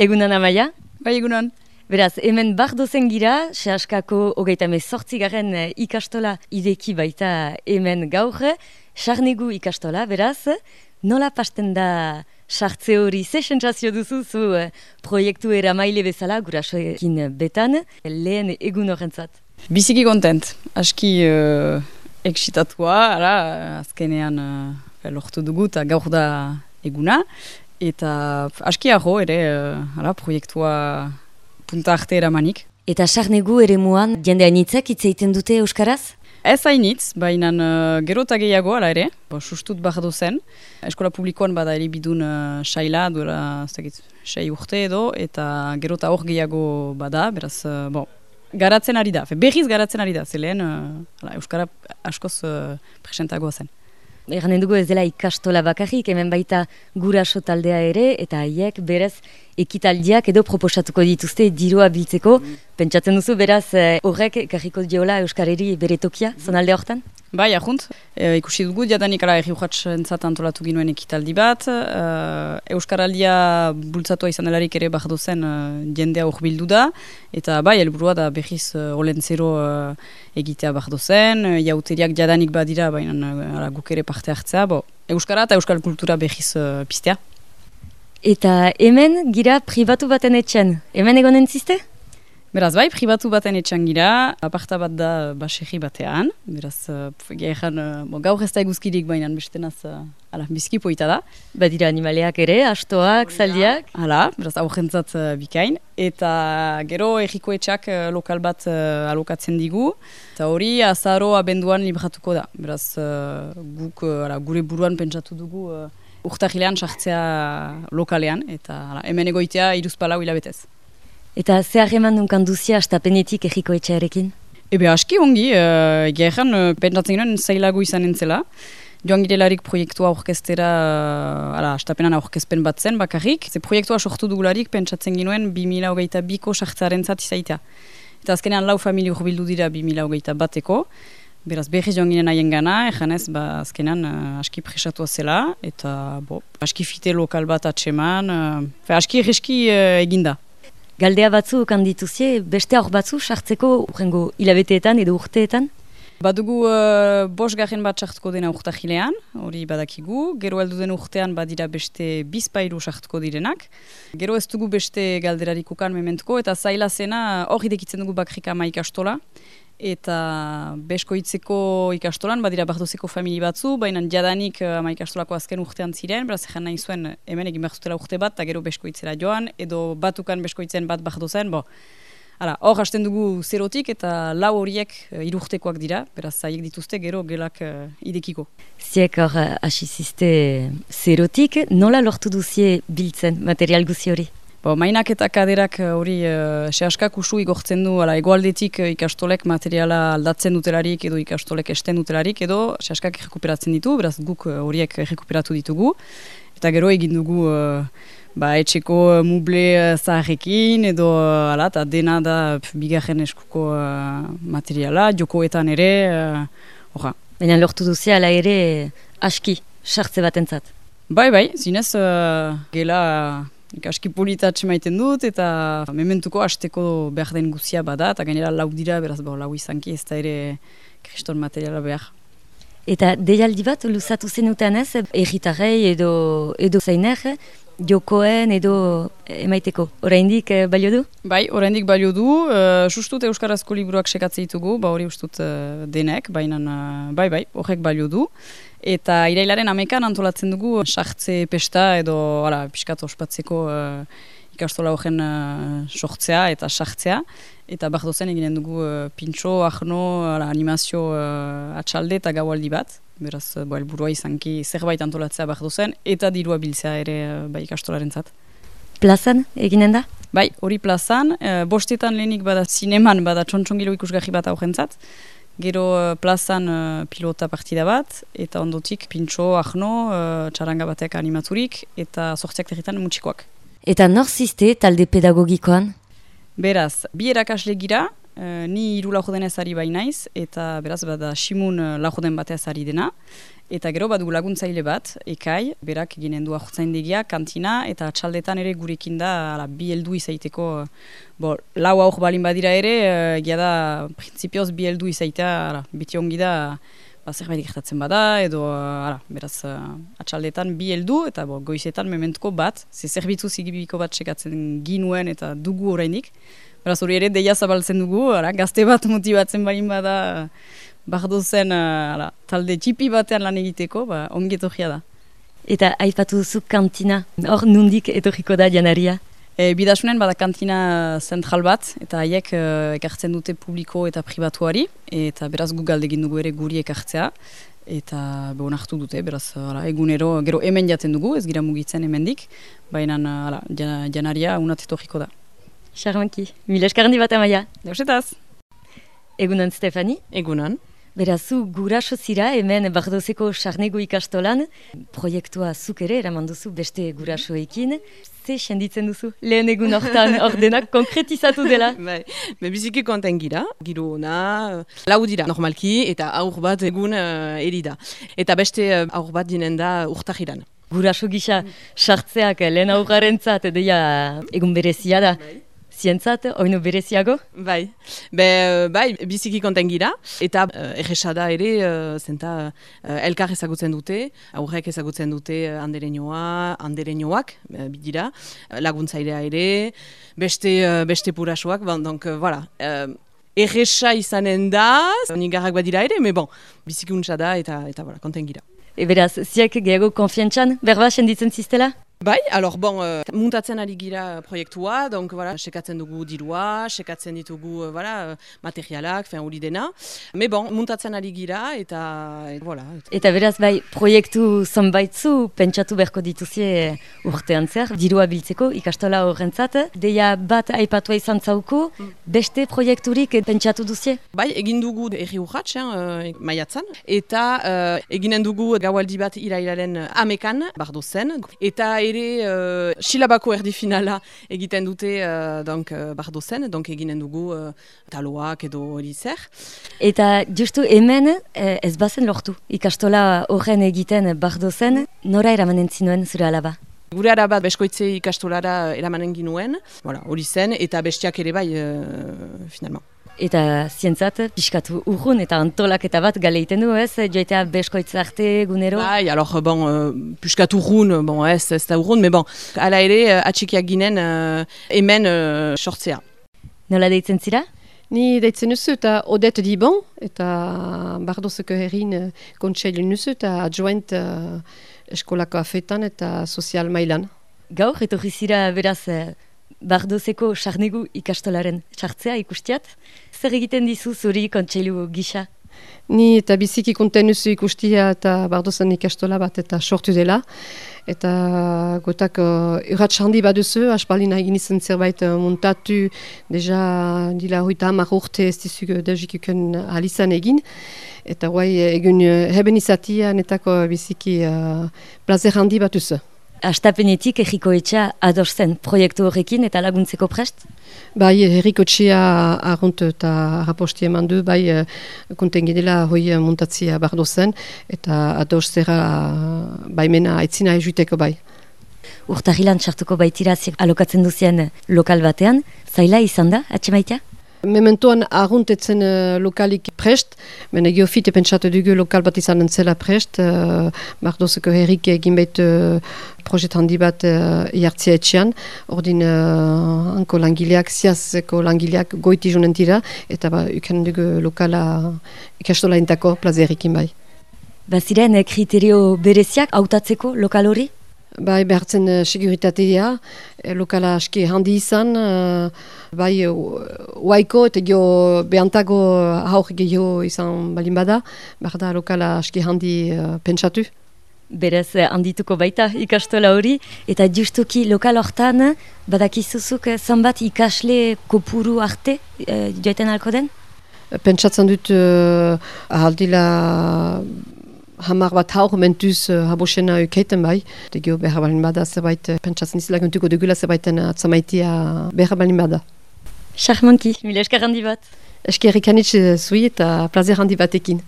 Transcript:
Egunan amaia? Bai, egunan. Beraz, hemen bardozen gira, sehaskako hogeita garen eh, ikastola ideki baita hemen gaur, sarnegu ikastola, beraz, nola pasten da sartze hori, ze sentsazio duzu zu eh, proiektu era maile bezala, gurasoekin betan, lehen egun horrentzat? Biziki kontent, aski uh, eksitatua, ara, azkenean uh, lortu dugu eta gaur da eguna, eta aski aho ere, uh, ara, proiektua punta arte eramanik. Eta sarnegu ere muan, jende hainitzak egiten dute Euskaraz? Ez hainitz, baina uh, gero eta gehiago, ala ere, bo, sustut behar zen. Eskola publikoan bada bidun uh, saila, duela, zekit, sei urte edo, eta gero eta hor gehiago bada, beraz, uh, bo, garatzen ari da, berriz garatzen ari da, zelen, uh, Euskara askoz uh, presentagoa zen. Egan dugu ez dela ikastola bakarrik, hemen baita guraso taldea ere, eta haiek berez ekitaldiak edo proposatuko dituzte dirua biltzeko. Pentsatzen duzu beraz eh, horrek karriko diola Euskareri bere tokia, zonalde hortan? Bai, ahunt. E, ikusi dugu, jadanik ara erri entzat antolatu ginuen ekitaldi bat. E, Euskaraldia bultzatua izan delarik ere bat dozen e, jendea hor bildu da. Eta bai, helburua da behiz e, olentzero e, egitea bat dozen. E, jauteriak jadanik badira, baina guk ere parte hartzea. Bo, Euskara eta Euskal kultura behiz e, pistea. Eta hemen gira pribatu baten etxen. Hemen egonen ziste? Beraz, bai, pribatu baten etxan gira, aparta bat da baserri batean, beraz, gehan, uh, gaur ez da eguzkirik bainan bestenaz, uh, ala, bizki poita da. Badira animaleak ere, astoak, zaldiak. Hala, beraz, aurrentzat bikain. Eta gero erriko etxak lokal bat alokatzen digu, eta hori azaro abenduan libratuko da. Beraz, guk, ala, gure buruan pentsatu dugu, urtahilean sartzea lokalean, eta ala, hemen egoitea iruzpalau hilabetez. Eta ze harreman dunkan duzia astapenetik egiko etxearekin? Ebe aski ongi, uh, eh, gehan uh, pentsatzen ginen zailago izan entzela. Joan girelarik proiektua aurkestera, uh, ala, astapenan aurkezpen bat zen bakarrik. Ze proiektua sortu dugularik pentsatzen ginoen 2000 hogeita biko sartzaren zat. Eta azkenean lau familio bildu dira 2000 hogeita bateko. Beraz, berri joan ginen haien gana, egan ez, ba, azkenean uh, aski presatua zela, eta bo, aski fite lokal bat atseman, uh, aski erreski uh, eginda. Galdea batzu kandituzie, beste hor batzu sartzeko urrengo hilabeteetan edo urteetan? Badugu uh, bos garen bat sartuko dena urtahilean, hori badakigu. Gero heldu den urtean badira beste bizpairu sartuko direnak. Gero ez dugu beste galderarik ukan mementuko, eta zaila zena hori dekitzen dugu bakrika maik astola eta beskoitzeko ikastolan, badira bardozeko famili batzu, baina jadanik uh, ama ikastolako azken urtean ziren, beraz egin nahi zuen hemen egin behar urte bat, eta gero beskoitzera joan, edo batukan beskoitzen bat bardozen, bo, Hala, hor hasten dugu zerotik eta lau horiek uh, irurtekoak dira, beraz zaiek dituzte gero gelak uh, idekiko. Ziek hor asiziste zerotik, nola lortu duzie biltzen material guzi hori? Bo, mainak eta kaderak eh, hori uh, sehaskak usu igortzen du, ala, egoaldetik uh, ikastolek materiala aldatzen dutelarik edo ikastolek esten dutelarik edo sehaskak errekuperatzen ditu, beraz guk horiek uh, errekuperatu ditugu. Eta gero egin dugu ba, etxeko uh, muble uh, zaharrekin edo uh, ala, eta dena da bigarren eskuko uh, materiala, jokoetan ere, uh, Baina lortu duzia ala ere aski, sartze batentzat. Bai, bai, zinez uh, gela... Aski politatxe maiten dut eta mementuko hasteko behar den guzia bada eta gainera lau dira beraz bo, lau izanki ez da ere kriston materiala behar. Eta deialdi bat luzatu zenuten ez, erritarrei edo, edo zainer, jokoen edo emaiteko. Oraindik eh, balio du? Bai, oraindik balio du. Uh, sustut Euskarazko liburuak sekatzea ditugu, ba hori ustut uh, denek, baina uh, bai, bai, horrek balio du. Eta irailaren amekan antolatzen dugu sartze pesta edo ala, piskat ospatzeko uh, ikastola horren uh, sortzea eta sartzea. Eta behar eginen dugu uh, pintxo, ahno, animazio uh, atxalde eta gaualdi bat beraz, bo, elburua izanki zerbait antolatzea behar duzen, eta dirua biltzea ere bai ikastolaren zat. Plazan eginen da? Bai, hori plazan, e, bostetan lehenik bada zineman bada txontxongilo ikusgarri bat aurrentzat, gero plazan pilota partida bat, eta ondotik pintxo, ahno, e, txaranga batek animaturik, eta sortziak territan mutxikoak. Eta nor ziste talde pedagogikoan? Beraz, bi erakasle gira, Uh, ni hiru lajodenez ari bainaiz, eta beraz bada simun uh, lajoden bateaz ari dena. Eta gero badu laguntzaile bat, ekai, berak eginen du ahotzaindegia, kantina, eta txaldetan ere gurekin da ala, bi heldu izaiteko, bo, lau aur balin badira ere, egia da, prinsipioz bi heldu izaitea, ala, biti ongi da, ba, zerbait gertatzen bada, edo, ala, beraz, uh, atxaldetan bi heldu, eta bo, goizetan mementuko bat, ze zerbitzu zigibiko bat sekatzen ginuen eta dugu orainik, beraz hori ere deia zabaltzen dugu, ala, gazte bat motibatzen balin bada, bardo zen uh, talde txipi batean lan egiteko, ba, ongi etorria da. Eta aipatu duzu kantina, hor nundik etorriko da janaria? E, bidasunen bada kantina zentral bat, eta haiek uh, ekartzen dute publiko eta pribatuari, eta beraz gu galdegin dugu ere guri ekartzea, eta behon hartu dute, beraz ala, egunero, gero hemen jaten dugu, ez gira mugitzen hemendik, baina ala, janaria unat etorriko da. Charmanki, mila eskarandi bat amaia. Deusetaz. Egunan Stefani? Egunan. Berazu guraso zira hemen bardozeko sarnego ikastolan, proiektua zuk ere eraman duzu beste gurasoekin. Ze senditzen duzu lehen egun hortan ordenak konkretizatu dela? Bai, be biziki konten gira, giro ona, lau dira normalki eta aur bat egun uh, erida. Eta beste uh, aur bat dinen da urtahiran. Guraso gisa sartzeak lehen aurraren zat, egun berezia da. Zientzat, oinu bereziago? Bai, Be, bai biziki konten gira, eta uh, da ere, uh, zenta uh, elkar ezagutzen dute, aurrek ezagutzen dute andereñoa, andereñoak, uh, bidira, laguntzailea ere, beste, uh, beste purasoak, bon, donc, uh, voilà, uh, Erresa izanen da, nigarrak badira ere, me bon, bizikuntza da eta, eta voilà, konten gira. Eberaz, ziak gehiago konfiantzan, berba senditzen ziztela? Bai, alor, bon, uh, muntatzen ari gira proiektua, donc, voilà, sekatzen dugu dirua, sekatzen ditugu, uh, voilà, materialak, fin, hori dena. Me bon, muntatzen ari gira, eta, et, voilà. Eta beraz, bai, proiektu zonbaitzu, pentsatu berko dituzie urtean zer, dirua biltzeko, ikastola horrentzat, deia bat aipatua izan zauku, beste proiekturik pentsatu duzie? Bai, egin dugu erri urratx, eh, maiatzan, eta uh, eginen dugu gaualdi bat irailaren amekan, bardo zen, eta ere uh, silabako erdi finala egiten dute uh, donc, uh, bardo zen, donc eginen dugu uh, taloak edo hori zer. Eta justu hemen ez bazen lortu, ikastola horren egiten bardo zen, nora eramanen zinuen zure alaba? Gure araba beskoitze ikastolara eramanen ginuen, hori zen, eta bestiak ere bai, uh, finalman eta zientzat, pixkatu urrun eta antolak eta bat galeiten du ez, joitea beskoitz arte gunero? Bai, alor, bon, uh, piskat urrun, bon, ez, ez da urrun, me bon, ala ere, uh, atxikiak ginen uh, hemen uh, sortzea. Nola deitzen zira? Ni deitzen nuzu eta odet di bon, eta bardozeko herrin uh, kontseilu nuzu eta adjoint uh, eskolako afetan eta sozial mailan. Gaur, etorri zira beraz, bardozeko sarnegu ikastolaren txartzea ikustiat. Zer egiten dizu zuri kontseilu gisa? Ni eta biziki kontenuzu ikustia eta bardozen ikastola bat eta sortu dela. Eta gotak uh, urratx handi baduzu, aspalina egin izan zerbait uh, montatu, deja dila hoita hamar urte ez dizuk dezik uken alizan egin. Eta guai egun uh, heben izatia netako biziki uh, plazer handi batuzu. Astapenetik erriko etxea adorzen proiektu horrekin eta laguntzeko prest? Bai, erriko etxea arrunt eta raposti eman du, bai, eh, konten gidela hoi montatzia bardo zen, eta adorzera baimena aitzina ejuiteko bai. Urtahilan txartuko baitira alokatzen duzien lokal batean, zaila izan da, atxe Mementoan arruntetzen uh, lokalik prest, ben egio fite pentsatu dugu lokal bat izan entzela prest, uh, bardozeko herrik egin behit uh, projet handi bat uh, jartzea etxean, ordin uh, anko langileak, ziazeko langileak goiti jonen tira, eta ba, uken dugu lokala ikastola intako plazerikin bai. Baziren kriterio bereziak hautatzeko lokal hori? Bai, behartzen uh, seguritatea, eh, lokala aski handi izan, uh, bai, uh, eta geho behantago haur gehiago izan balin bada, behar da lokala aski handi uh, pentsatu. Berez handituko baita ikastola hori, eta justuki lokal hortan badakizuzuk zanbat ikasle kopuru arte uh, joiten alko den? Pentsatzen dut uh, ahaldila hamar bat haur mentuz uh, habosena ukeiten bai. Degio behar balin bada zerbait, uh, pentsatzen izela guntuko dugula zerbaiten atzamaitia behar balin bada. Charmanki, mila esker handi bat. Eskerrik anitz zui eta plazer handi batekin.